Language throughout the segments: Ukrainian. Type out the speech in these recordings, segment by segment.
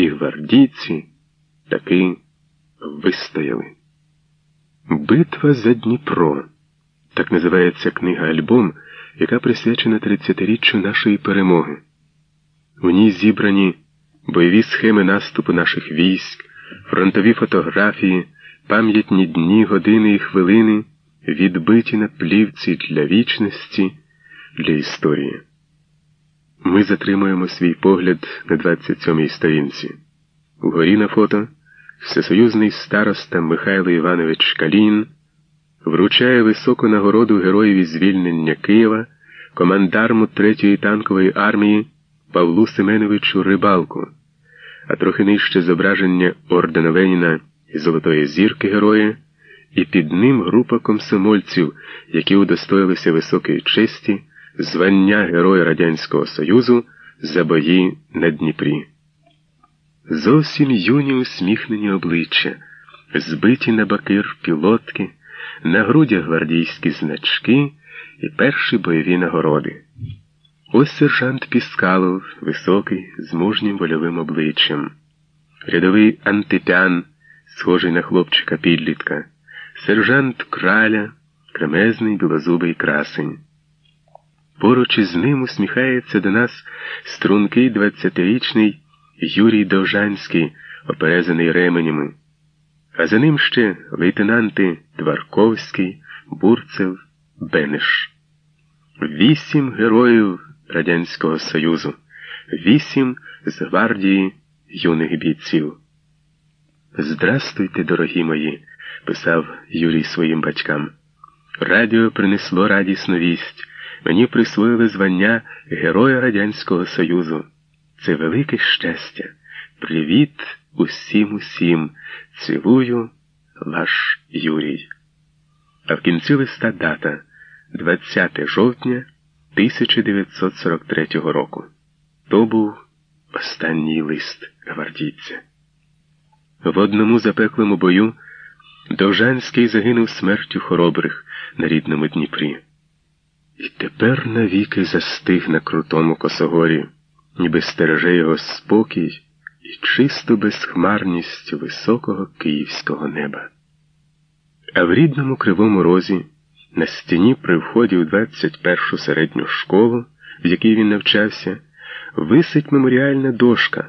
і гвардійці таки вистояли. Битва за Дніпро. Так називається книга Альбом, яка присвячена 30-річчю нашої перемоги. У ній зібрані бойові схеми наступу наших військ, фронтові фотографії, пам'ятні дні, години і хвилини, відбиті на плівці для вічності, для історії. Ми затримуємо свій погляд на 27-й сторінці. Угорі на фото всесоюзний староста Михайло Іванович Калін вручає високу нагороду героєві звільнення Києва, командарму 3-ї танкової армії Павлу Семеновичу Рибалку, а трохи нижче зображення ордена Леніна і Золотої зірки героя, і під ним група комсомольців, які удостоїлися високої честі, звання Героя Радянського Союзу за бої на Дніпрі. Зовсім юні усміхнені обличчя, збиті на бакир пілотки, на грудях гвардійські значки і перші бойові нагороди. Ось сержант Піскалов, високий, з мужнім вольовим обличчям, рядовий антипян, схожий на хлопчика підлітка, сержант краля, кремезний білозубий красень. Поруч із ним усміхається до нас стрункий двадцятирічний Юрій Довжанський, оперезаний ременями, а за ним ще лейтенанти Тварковський, Бурцев, Бенеш. Вісім героїв Радянського Союзу, вісім з гвардії юних бійців. Здрастуйте, дорогі мої, писав Юрій своїм батькам. Радіо принесло радісну вість. Мені присвоїли звання Героя Радянського Союзу. Це велике щастя. Привіт усім усім. Цілую ваш Юрій. А в кінці листа дата 20 жовтня 1943 року. То був останній лист гвардійця. В одному запеклому бою Довжанський загинув смертю хоробрих на рідному Дніпрі. І тепер навіки застиг на крутому косогорі, ніби стереже його спокій і чисту безхмарність високого київського неба. А в рідному кривому розі, на стіні при вході у 21-шу середню школу, в якій він навчався, висить меморіальна дошка,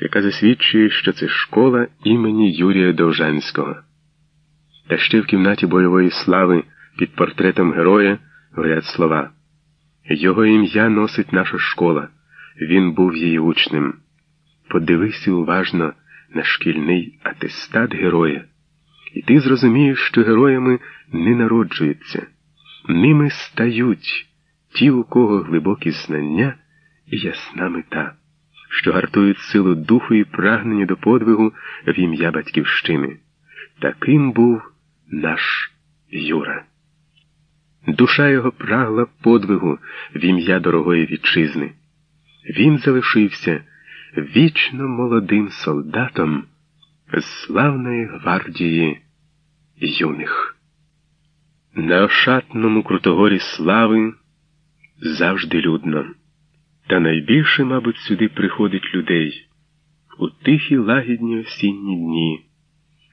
яка засвідчує, що це школа імені Юрія Довжанського. Та ще в кімнаті бойової слави під портретом героя горять слова. Його ім'я носить наша школа, він був її учнем. Подивися уважно на шкільний атестат героя, і ти зрозумієш, що героями не народжуються, ними стають ті, у кого глибокі знання і ясна мета, що гартують силу духу і прагнення до подвигу в ім'я Батьківщини. Таким був наш Юра. Душа його прагла подвигу в ім'я дорогої вітчизни. Він залишився вічно молодим солдатом з славної гвардії юних. На ошатному крутогорі слави завжди людно, та найбільше, мабуть, сюди приходить людей у тихі лагідні осінні дні,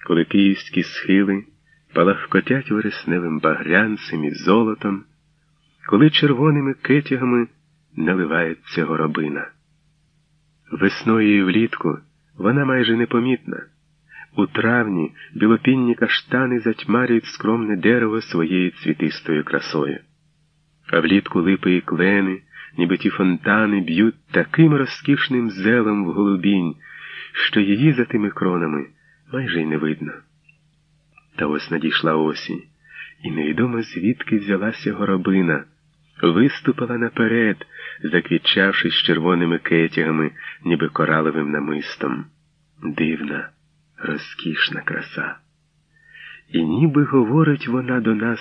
коли київські схили палахкотять вересневим багрянцем і золотом, коли червоними кетягами наливається горобина. Весною і влітку вона майже непомітна. У травні білопінні каштани затьмарюють скромне дерево своєю цвітистою красою, а влітку липи і клени, ніби ті фонтани б'ють таким розкішним зелом в голубінь, що її за тими кронами майже й не видно. Та ось надійшла осінь, і невідомо звідки взялася горобина, виступила наперед, заквітчавшись червоними кетягами, ніби кораловим намистом. Дивна, розкішна краса. І ніби говорить вона до нас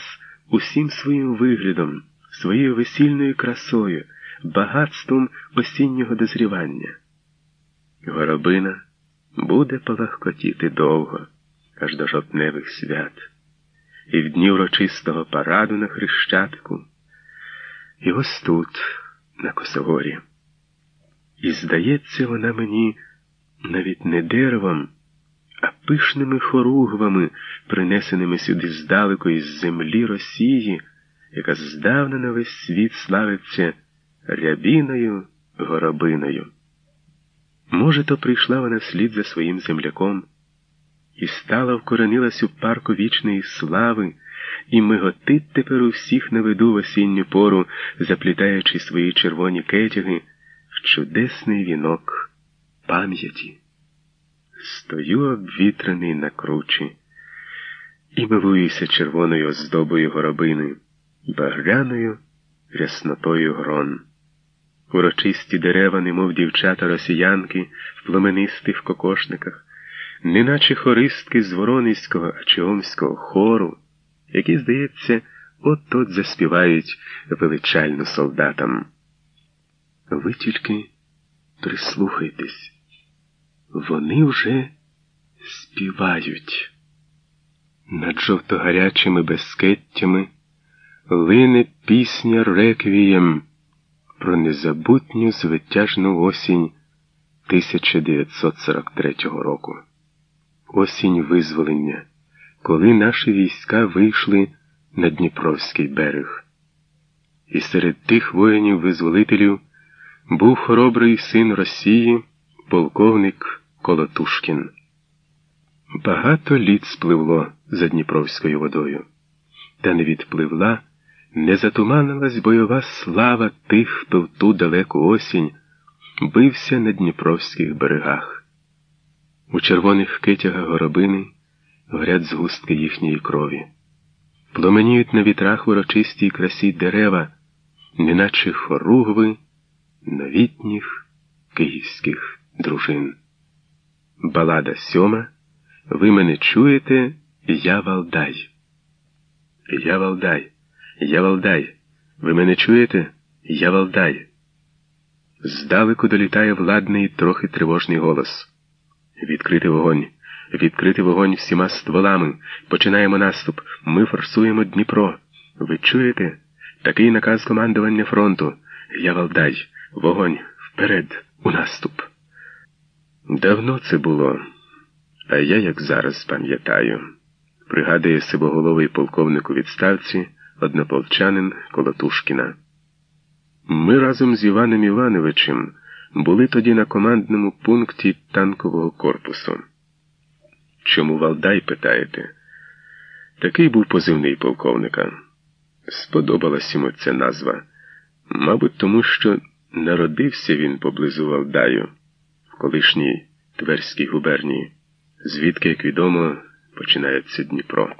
усім своїм виглядом, своєю весільною красою, багатством осіннього дозрівання. Горобина буде палахкотіти довго аж до жовтневих свят, і в дні урочистого параду на Хрещатику, і ось тут, на Косогорі. І здається вона мені навіть не деревом, а пишними хоругвами, принесеними сюди здалеку із землі Росії, яка здавна на весь світ славиться рябіною горобиною. Може, то прийшла вона вслід за своїм земляком і стала вкоренилась у парку вічної слави, і миготить тепер у всіх на виду в осінню пору, заплітаючи свої червоні кетяги в чудесний вінок пам'яті. Стою обвітрений на кручі і милуюся червоною оздобою горобини, багряною ряснотою грон. Урочисті дерева, немов дівчата росіянки в племенистих кокошниках, неначе хористки з Воронезького Ачіомського хору, які, здається, от-от заспівають величальну солдатам. Ви тільки прислухайтесь, вони вже співають. Над жовтогарячими безкеттями лине пісня реквієм про незабутню звитяжну осінь 1943 року. Осінь визволення, коли наші війська вийшли на Дніпровський берег. І серед тих воїнів-визволителів був хоробрий син Росії, полковник Колотушкін. Багато літ спливло за Дніпровською водою, та не відпливла, не затуманилась бойова слава тих, хто в ту далеку осінь бився на Дніпровських берегах. У червоних китягах горобини горять згустки їхньої крові, пломеніють на вітрах в урочистій красі дерева, неначе хоругви новітніх київських дружин. Балада сьома. Ви мене чуєте, я Валдай. Я Валдай, я Валдай. Ви мене чуєте? Я Валдай. Здалеку долітає владний трохи тривожний голос. Відкрити вогонь, відкрити вогонь всіма стволами. Починаємо наступ. Ми форсуємо Дніпро. Ви чуєте? Такий наказ командування фронту. Я Валдай. Вогонь вперед, у наступ. Давно це було, а я, як зараз, пам'ятаю, пригадує сивоголовий полковник у відставці, однополчанин Колотушкіна. Ми разом з Іваном Івановичем були тоді на командному пункті танкового корпусу. Чому Валдай, питаєте? Такий був позивний полковника. Сподобалась йому ця назва, мабуть, тому що народився він поблизу Валдаю, в колишній Тверській губернії, звідки, як відомо, починається Дніпро.